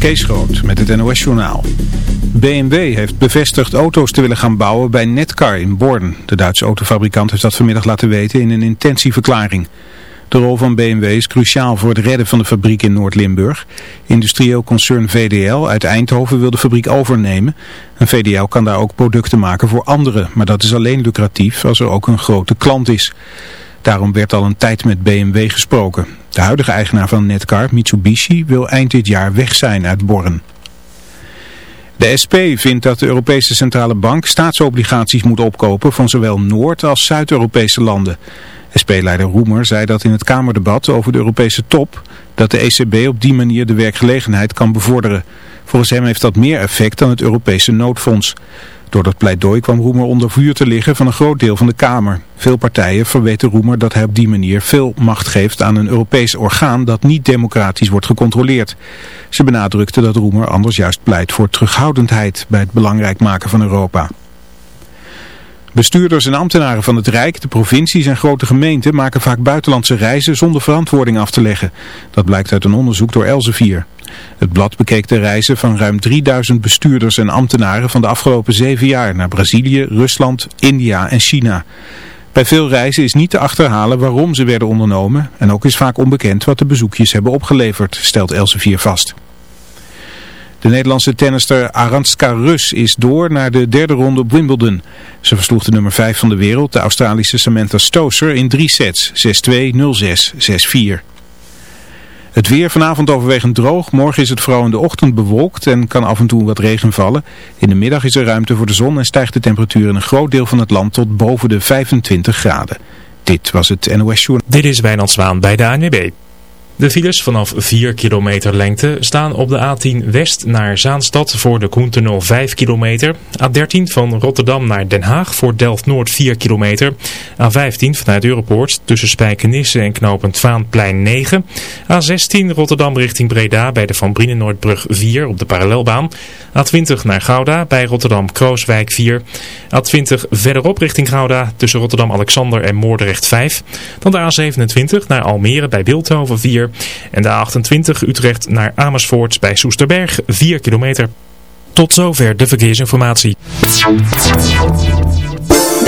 Kees Groot met het NOS-journaal. BMW heeft bevestigd auto's te willen gaan bouwen bij Netcar in Borden. De Duitse autofabrikant heeft dat vanmiddag laten weten in een intentieverklaring. De rol van BMW is cruciaal voor het redden van de fabriek in Noord-Limburg. Industrieel concern VDL uit Eindhoven wil de fabriek overnemen. En VDL kan daar ook producten maken voor anderen. Maar dat is alleen lucratief als er ook een grote klant is. Daarom werd al een tijd met BMW gesproken. De huidige eigenaar van Netcar, Mitsubishi, wil eind dit jaar weg zijn uit Borren. De SP vindt dat de Europese Centrale Bank staatsobligaties moet opkopen van zowel Noord- als Zuid-Europese landen. SP-leider Roemer zei dat in het Kamerdebat over de Europese top dat de ECB op die manier de werkgelegenheid kan bevorderen. Volgens hem heeft dat meer effect dan het Europese noodfonds. Door dat pleidooi kwam Roemer onder vuur te liggen van een groot deel van de Kamer. Veel partijen verweten Roemer dat hij op die manier veel macht geeft aan een Europees orgaan dat niet democratisch wordt gecontroleerd. Ze benadrukte dat Roemer anders juist pleit voor terughoudendheid bij het belangrijk maken van Europa. Bestuurders en ambtenaren van het Rijk, de provincies en grote gemeenten maken vaak buitenlandse reizen zonder verantwoording af te leggen. Dat blijkt uit een onderzoek door Elsevier. Het blad bekeek de reizen van ruim 3000 bestuurders en ambtenaren van de afgelopen zeven jaar naar Brazilië, Rusland, India en China. Bij veel reizen is niet te achterhalen waarom ze werden ondernomen en ook is vaak onbekend wat de bezoekjes hebben opgeleverd, stelt Elsevier vast. De Nederlandse tennister Aranska Rus is door naar de derde ronde op Wimbledon. Ze versloeg de nummer 5 van de wereld, de Australische Samantha Stosur, in drie sets. 6-2, 0-6, 6-4. Het weer vanavond overwegend droog. Morgen is het vooral in de ochtend bewolkt en kan af en toe wat regen vallen. In de middag is er ruimte voor de zon en stijgt de temperatuur in een groot deel van het land tot boven de 25 graden. Dit was het NOS Journal. Dit is Wijnand Zwaan bij de ANWB. De files vanaf 4 kilometer lengte staan op de A10 West naar Zaanstad voor de Koentunnel 5 kilometer. A13 van Rotterdam naar Den Haag voor Delft-Noord 4 kilometer. A15 vanuit Europoort tussen Spijkenisse en knooppunt Vaanplein 9. A16 Rotterdam richting Breda bij de Van Brienenoordbrug 4 op de parallelbaan. A20 naar Gouda bij Rotterdam-Krooswijk 4. A20 verderop richting Gouda tussen Rotterdam-Alexander en Moordrecht 5. Dan de A27 naar Almere bij Beeldhoven 4. En de A28 Utrecht naar Amersfoort bij Soesterberg 4 kilometer. Tot zover de verkeersinformatie.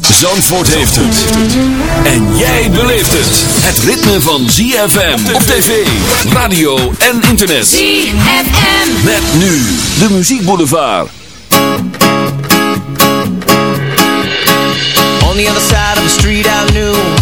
Zandvoort heeft het. En jij beleeft het. Het ritme van ZFM op tv, radio en internet. ZFM. Met nu de muziekboulevard. On the other side of the street I knew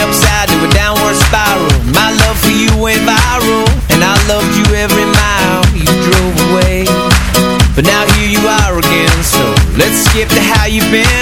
upside to a downward spiral. My love for you went viral And I loved you every mile you drove away. But now here you are again So let's skip to how you've been.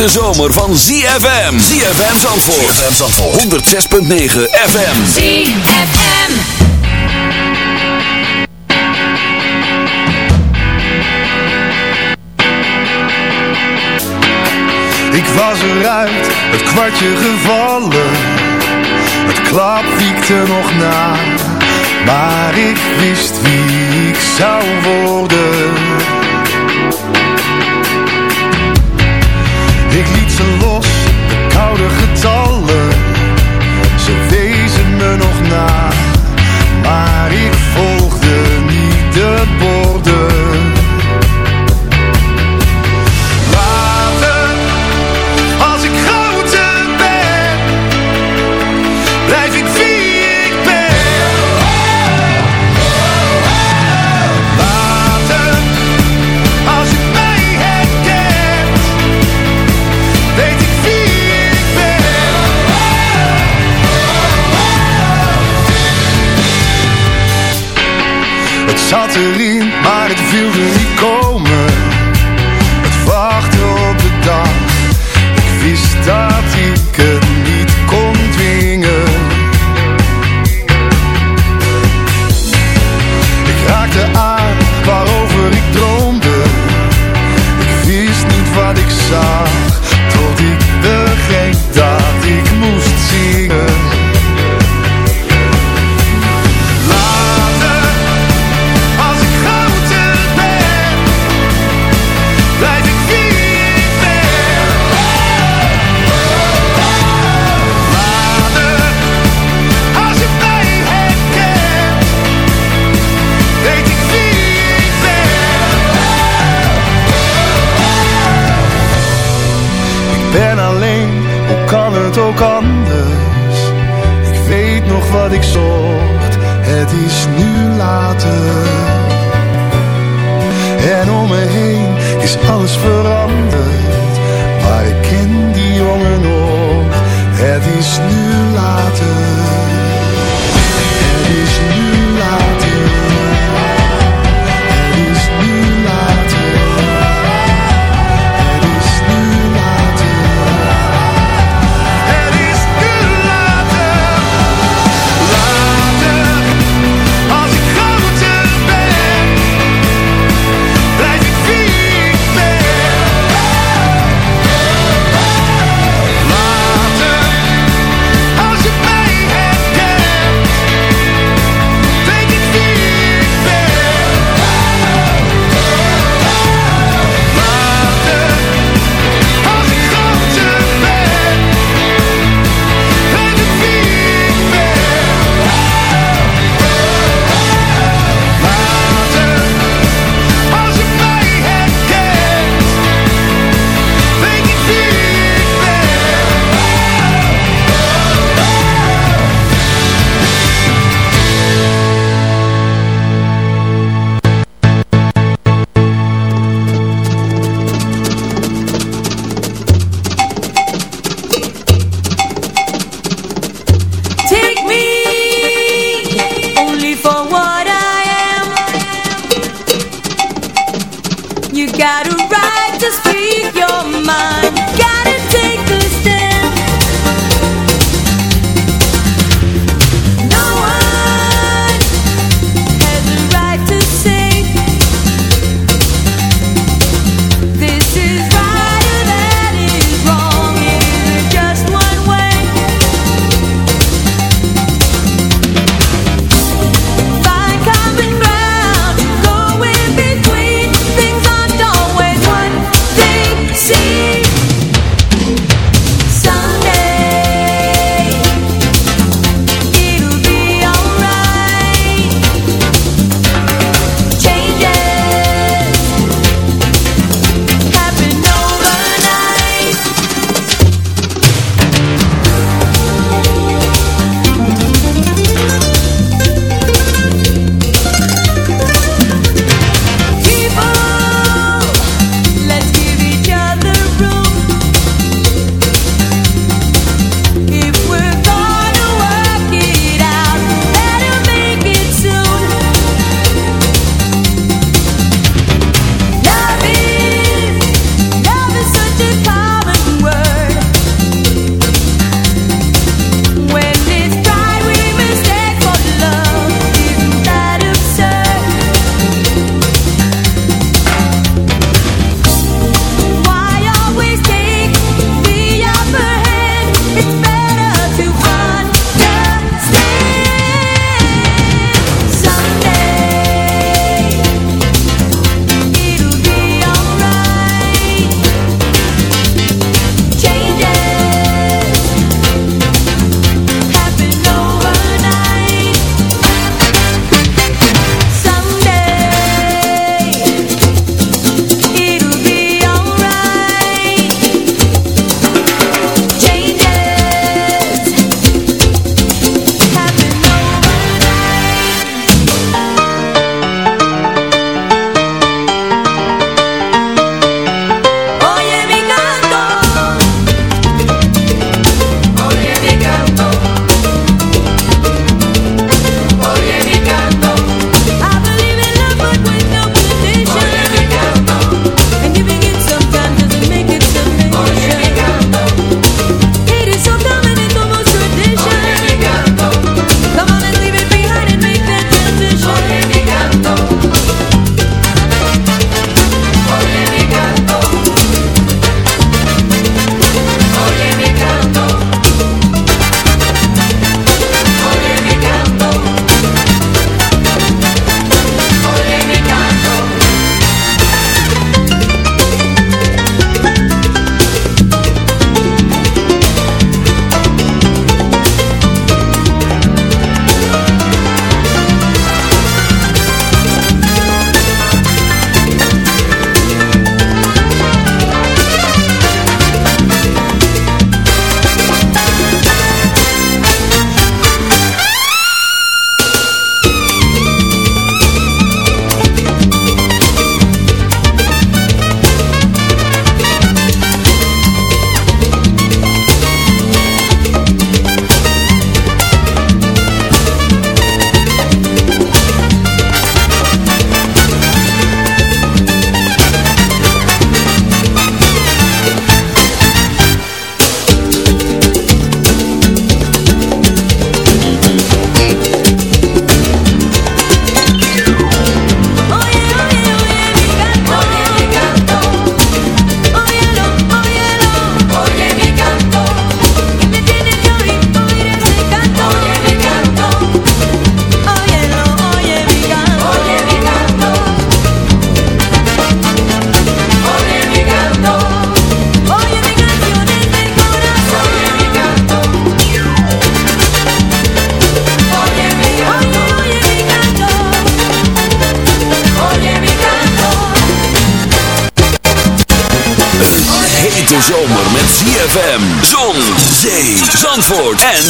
De zomer van ZFM. ZFM Zandvoort. ZFM Zandvoort. 106.9 FM. ZFM. Ik was eruit, het kwartje gevallen. Het klap wiekte nog na. Maar ik wist wie ik zou worden. Ik liet ze los, de koude getallen. Ze wezen me nog na, maar ik volgde niet de bocht. zat erin.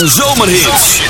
Zomerhit.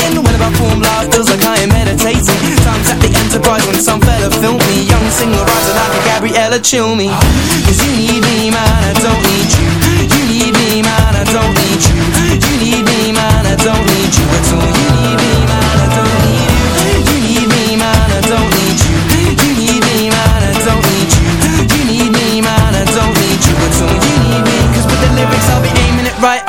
Perform live feels like I am meditating. Times at the Enterprise when some fella filmed me. Young singer rising like a Gabriella chill me. Cause you need me man, I don't need you. You need me man, I don't need you. You need me man, I don't need you at all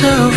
so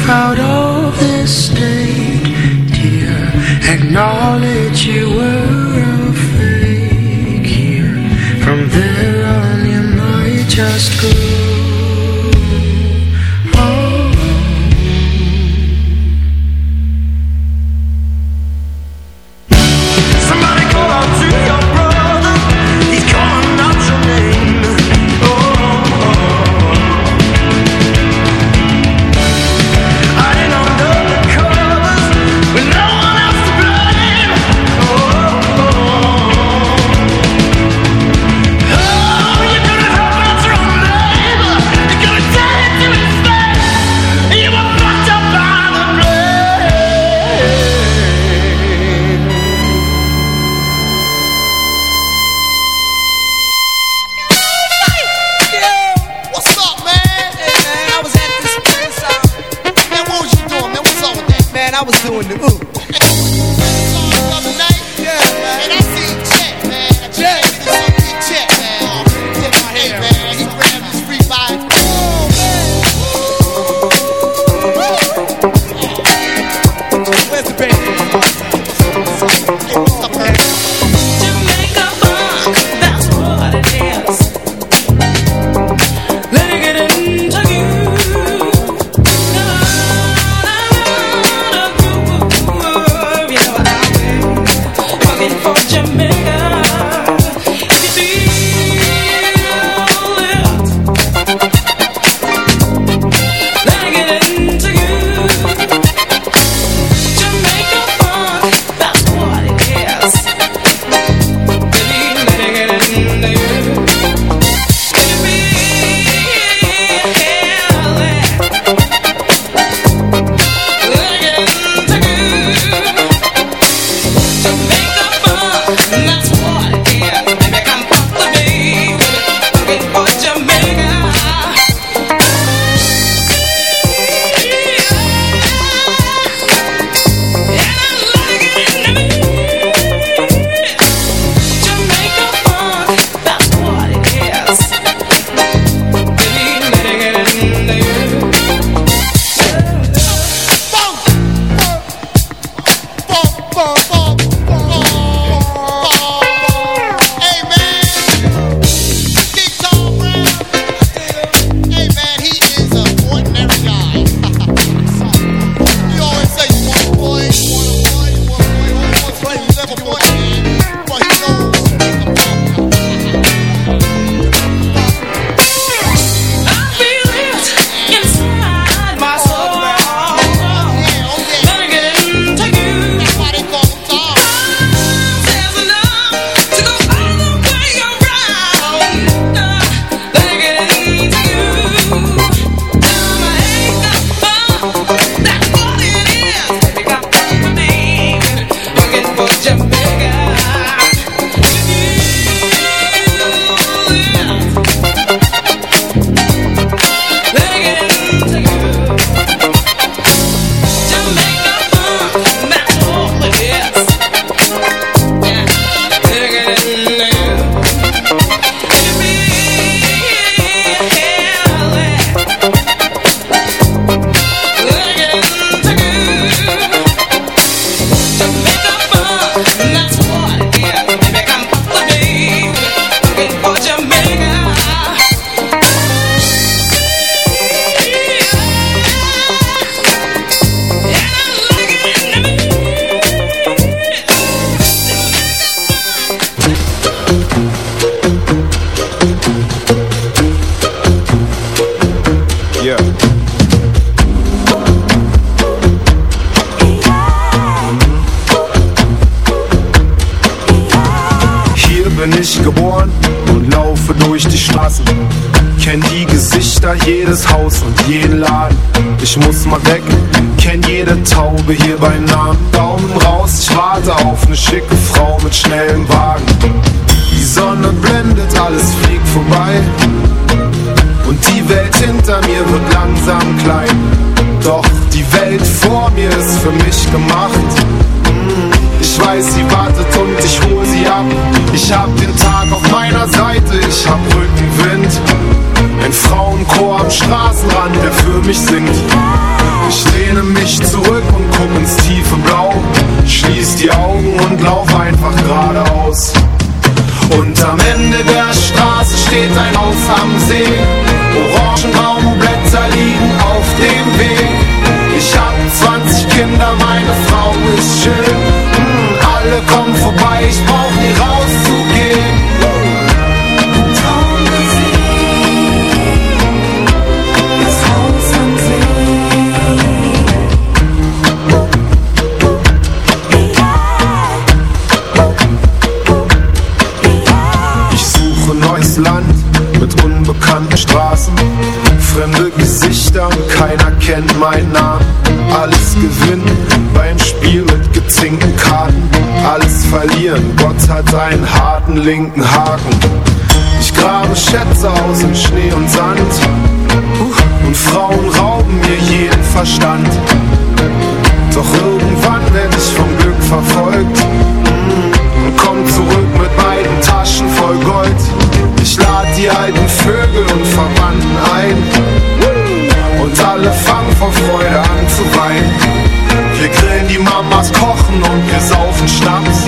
einen harten linken Haken. Ich grabe Schätze aus in Schnee und Sand und Frauen rauben mir jeden Verstand. Doch irgendwann werd ich vom Glück verfolgt mm, und komm zurück mit beiden Taschen voll Gold. Ich lad die alten Vögel und Verwandten ein und alle fangen vor Freude an zu weinen. Wir grillen die Mamas, kochen und wir saufen Schnaps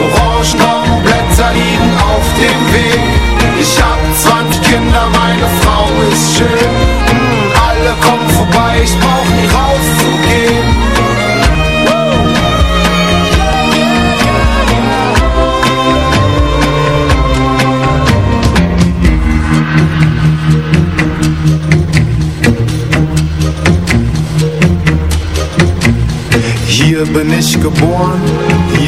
Orangenbaumblätter liegen auf dem Weg. Ich hab 20 Kinder, meine Frau ist schön. Hm, alle kommen vorbei, ich brauch nie rauszugehen. Hier bin ich geboren,